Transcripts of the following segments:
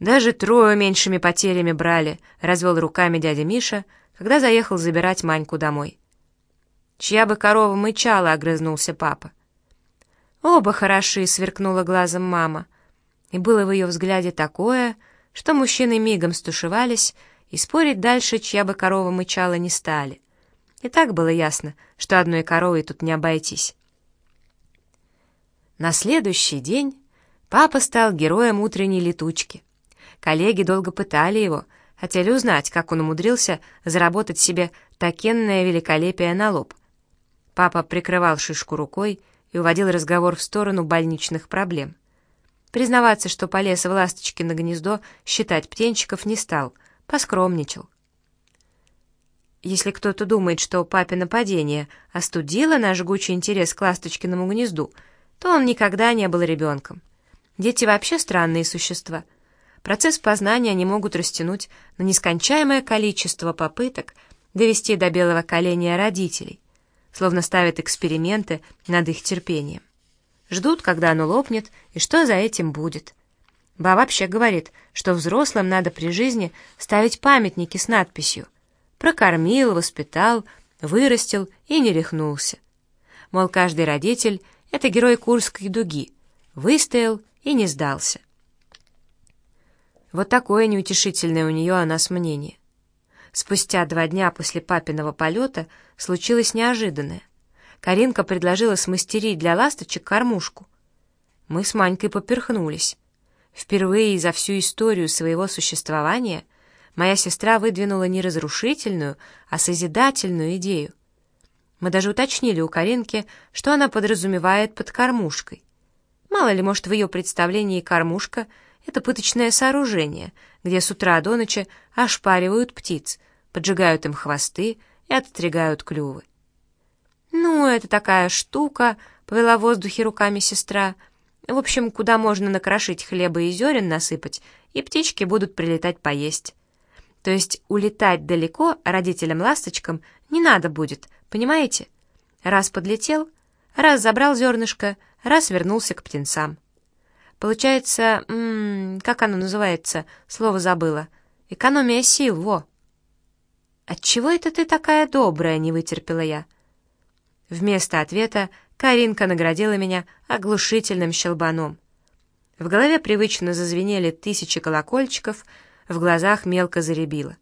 Даже трое меньшими потерями брали, развел руками дядя Миша, когда заехал забирать Маньку домой. Чья бы корова мычала, огрызнулся папа. Оба хороши, сверкнула глазом мама. И было в ее взгляде такое, что мужчины мигом стушевались и спорить дальше, чья бы корова мычала, не стали. И так было ясно, что одной коровой тут не обойтись. На следующий день папа стал героем утренней летучки. Коллеги долго пытали его, хотели узнать, как он умудрился заработать себе такенное великолепие на лоб. Папа прикрывал шишку рукой и уводил разговор в сторону больничных проблем. Признаваться, что полез в ласточки на гнездо, считать птенчиков не стал, поскромничал. Если кто-то думает, что папе нападение остудило наш жгучий интерес к ласточкиному гнезду, то он никогда не был ребенком. Дети вообще странные существа. Процесс познания они могут растянуть на нескончаемое количество попыток довести до белого коленя родителей, словно ставят эксперименты над их терпением. Ждут, когда оно лопнет, и что за этим будет. Ба вообще говорит, что взрослым надо при жизни ставить памятники с надписью «Прокормил, воспитал, вырастил и не рехнулся». Мол, каждый родитель — это герой Курской дуги, выстоял и не сдался. Вот такое неутешительное у нее о нас мнение. Спустя два дня после папиного полета случилось неожиданное. Каринка предложила смастерить для ласточек кормушку. Мы с Манькой поперхнулись. Впервые за всю историю своего существования моя сестра выдвинула не разрушительную, а созидательную идею. Мы даже уточнили у Каринки, что она подразумевает под кормушкой. Мало ли, может, в ее представлении кормушка — это пыточное сооружение, где с утра до ночи ошпаривают птиц, поджигают им хвосты и отстригают клювы. «Ну, это такая штука», — повела в воздухе руками сестра. «В общем, куда можно накрошить хлеба и зерен насыпать, и птички будут прилетать поесть. То есть улетать далеко родителям-ласточкам не надо будет, понимаете? Раз подлетел, раз забрал зернышко, раз вернулся к птенцам. Получается, м -м, как оно называется, слово забыла, экономия сил, во». «Отчего это ты такая добрая?» — не вытерпела я. Вместо ответа Каринка наградила меня оглушительным щелбаном. В голове привычно зазвенели тысячи колокольчиков, в глазах мелко заребило.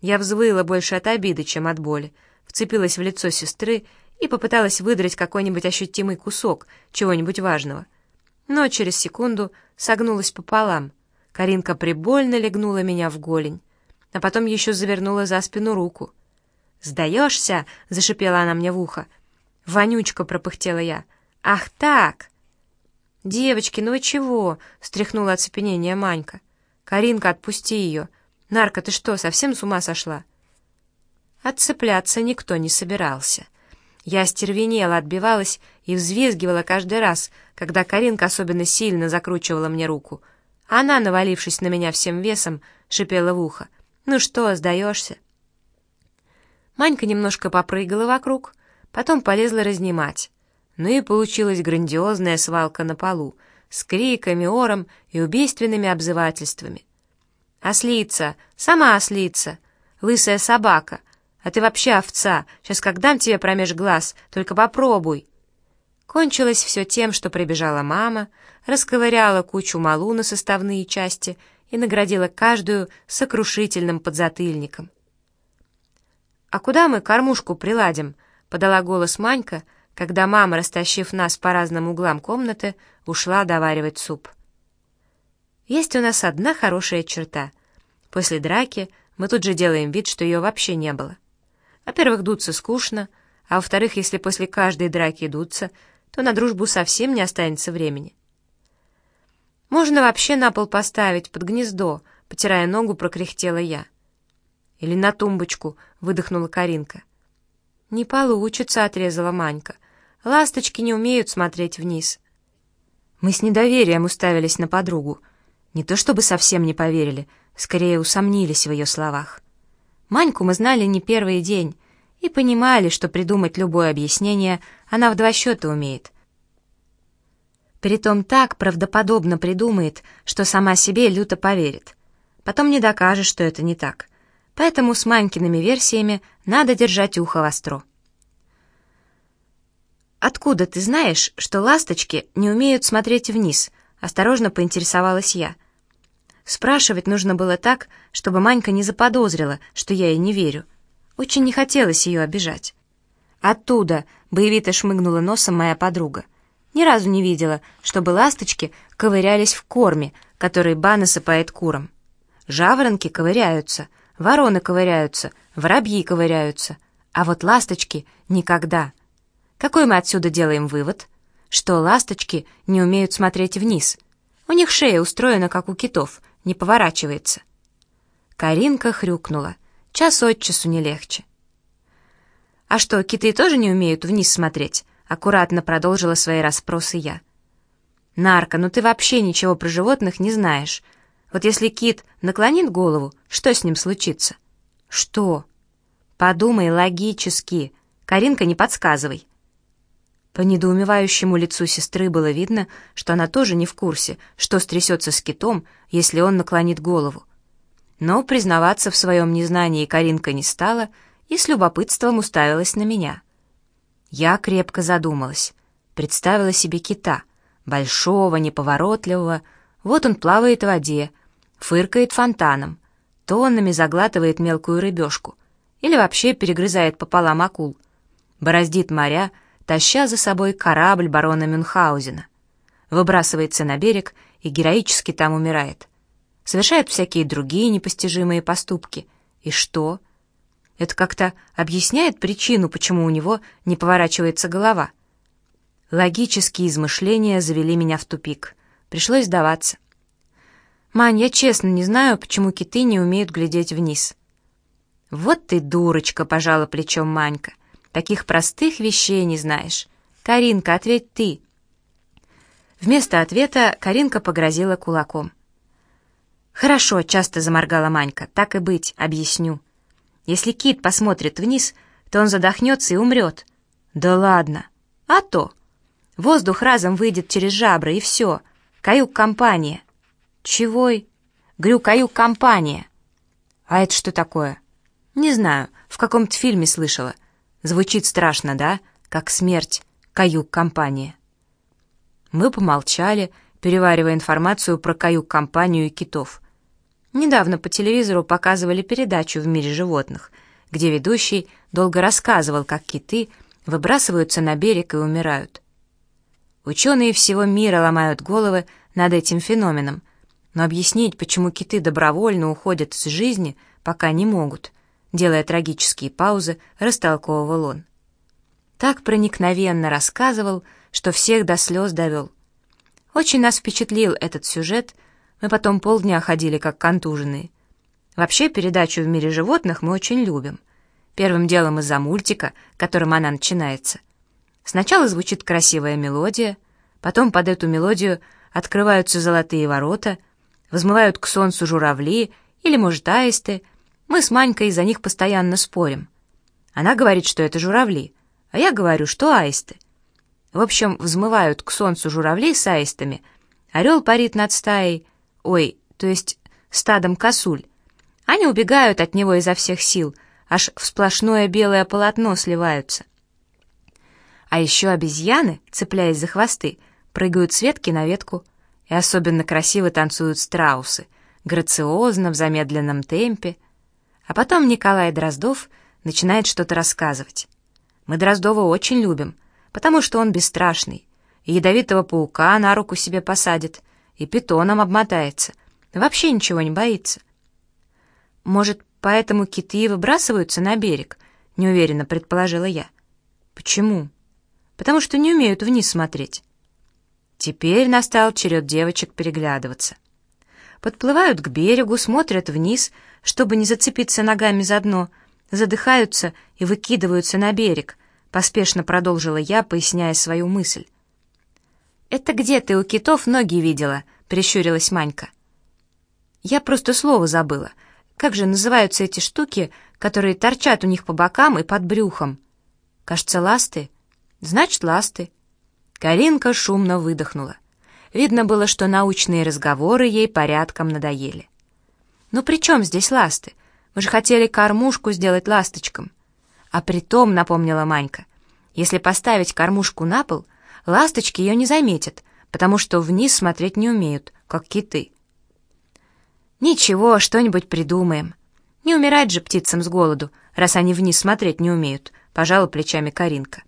Я взвыла больше от обиды, чем от боли, вцепилась в лицо сестры и попыталась выдрать какой-нибудь ощутимый кусок чего-нибудь важного. Но через секунду согнулась пополам. Каринка прибольно легнула меня в голень, а потом еще завернула за спину руку. «Сдаешься?» — зашипела она мне в ухо. «Вонючка!» — пропыхтела я. «Ах так!» «Девочки, ну вы чего?» — стряхнула оцепенение Манька. «Каринка, отпусти ее! Нарка, ты что, совсем с ума сошла?» Отцепляться никто не собирался. Я стервенела, отбивалась и взвизгивала каждый раз, когда Каринка особенно сильно закручивала мне руку. Она, навалившись на меня всем весом, шипела в ухо. «Ну что, сдаешься?» Манька немножко попрыгала вокруг, Потом полезла разнимать. Ну и получилась грандиозная свалка на полу с криками, ором и убийственными обзывательствами. «Ослица! Сама ослица! Лысая собака! А ты вообще овца! Сейчас как дам тебе промеж глаз, только попробуй!» Кончилось все тем, что прибежала мама, расковыряла кучу малу на составные части и наградила каждую сокрушительным подзатыльником. «А куда мы кормушку приладим?» — подала голос Манька, когда мама, растащив нас по разным углам комнаты, ушла доваривать суп. Есть у нас одна хорошая черта. После драки мы тут же делаем вид, что ее вообще не было. Во-первых, дуться скучно, а во-вторых, если после каждой драки дуться, то на дружбу совсем не останется времени. Можно вообще на пол поставить, под гнездо, потирая ногу, прокряхтела я. Или на тумбочку, выдохнула Каринка. «Не получится», — отрезала Манька. «Ласточки не умеют смотреть вниз». Мы с недоверием уставились на подругу. Не то чтобы совсем не поверили, скорее усомнились в ее словах. Маньку мы знали не первый день и понимали, что придумать любое объяснение она в два счета умеет. Притом так правдоподобно придумает, что сама себе люто поверит. Потом не докажешь, что это не так. Поэтому с Манькиными версиями надо держать ухо востро. «Откуда ты знаешь, что ласточки не умеют смотреть вниз?» — осторожно поинтересовалась я. Спрашивать нужно было так, чтобы Манька не заподозрила, что я ей не верю. Очень не хотелось ее обижать. «Оттуда!» — боевито шмыгнула носом моя подруга. Ни разу не видела, чтобы ласточки ковырялись в корме, который ба насыпает курам. Жаворонки ковыряются, вороны ковыряются, воробьи ковыряются, а вот ласточки — никогда. Какой мы отсюда делаем вывод? Что ласточки не умеют смотреть вниз. У них шея устроена, как у китов, не поворачивается. Каринка хрюкнула. Час от часу не легче. «А что, киты тоже не умеют вниз смотреть?» Аккуратно продолжила свои расспросы я. «Нарка, ну ты вообще ничего про животных не знаешь. Вот если кит наклонит голову, что с ним случится?» «Что?» «Подумай логически. Каринка, не подсказывай». По недоумевающему лицу сестры было видно, что она тоже не в курсе, что стрясется с китом, если он наклонит голову. Но признаваться в своем незнании Каринка не стала и с любопытством уставилась на меня. Я крепко задумалась, представила себе кита, большого, неповоротливого, вот он плавает в воде, фыркает фонтаном, тоннами заглатывает мелкую рыбешку или вообще перегрызает пополам акул, бороздит моря, таща за собой корабль барона Мюнхгаузена, выбрасывается на берег и героически там умирает, совершает всякие другие непостижимые поступки. И что? Это как-то объясняет причину, почему у него не поворачивается голова. Логические измышления завели меня в тупик. Пришлось сдаваться. «Мань, я честно не знаю, почему киты не умеют глядеть вниз». «Вот ты дурочка», — пожала плечом Манька. «Таких простых вещей не знаешь. Каринка, ответь ты». Вместо ответа Каринка погрозила кулаком. «Хорошо», — часто заморгала Манька, — «так и быть, объясню». Если кит посмотрит вниз, то он задохнется и умрет. Да ладно. А то. Воздух разом выйдет через жабры, и все. Каюк-компания. Чего? Грю каюк-компания. А это что такое? Не знаю, в каком-то фильме слышала. Звучит страшно, да? Как смерть. Каюк-компания. Мы помолчали, переваривая информацию про каюк-компанию и китов — Недавно по телевизору показывали передачу «В мире животных», где ведущий долго рассказывал, как киты выбрасываются на берег и умирают. Ученые всего мира ломают головы над этим феноменом, но объяснить, почему киты добровольно уходят из жизни, пока не могут, делая трагические паузы, растолковывал он. Так проникновенно рассказывал, что всех до слез довел. Очень нас впечатлил этот сюжет — мы потом полдня ходили как контуженные. Вообще, передачу «В мире животных» мы очень любим. Первым делом из-за мультика, которым она начинается. Сначала звучит красивая мелодия, потом под эту мелодию открываются золотые ворота, взмывают к солнцу журавли или, может, аисты. Мы с Манькой за них постоянно спорим. Она говорит, что это журавли, а я говорю, что аисты. В общем, взмывают к солнцу журавли с аистами, орел парит над стаей — ой, то есть стадом косуль. Они убегают от него изо всех сил, аж в сплошное белое полотно сливаются. А еще обезьяны, цепляясь за хвосты, прыгают с ветки на ветку, и особенно красиво танцуют страусы, грациозно, в замедленном темпе. А потом Николай Дроздов начинает что-то рассказывать. Мы Дроздова очень любим, потому что он бесстрашный, и ядовитого паука на руку себе посадит — и питоном обмотается. Вообще ничего не боится. Может, поэтому киты выбрасываются на берег? Неуверенно предположила я. Почему? Потому что не умеют вниз смотреть. Теперь настал черед девочек переглядываться. Подплывают к берегу, смотрят вниз, чтобы не зацепиться ногами за дно, задыхаются и выкидываются на берег, поспешно продолжила я, поясняя свою мысль. «Это где ты у китов ноги видела?» — прищурилась Манька. «Я просто слово забыла. Как же называются эти штуки, которые торчат у них по бокам и под брюхом? Кажется, ласты? Значит, ласты». Каринка шумно выдохнула. Видно было, что научные разговоры ей порядком надоели. «Ну при чем здесь ласты? Мы же хотели кормушку сделать ласточкам». «А притом», — напомнила Манька, — «если поставить кормушку на пол, ласточки ее не заметят, потому что вниз смотреть не умеют, как киты». «Ничего, что-нибудь придумаем. Не умирать же птицам с голоду, раз они вниз смотреть не умеют», — пожала плечами Каринка.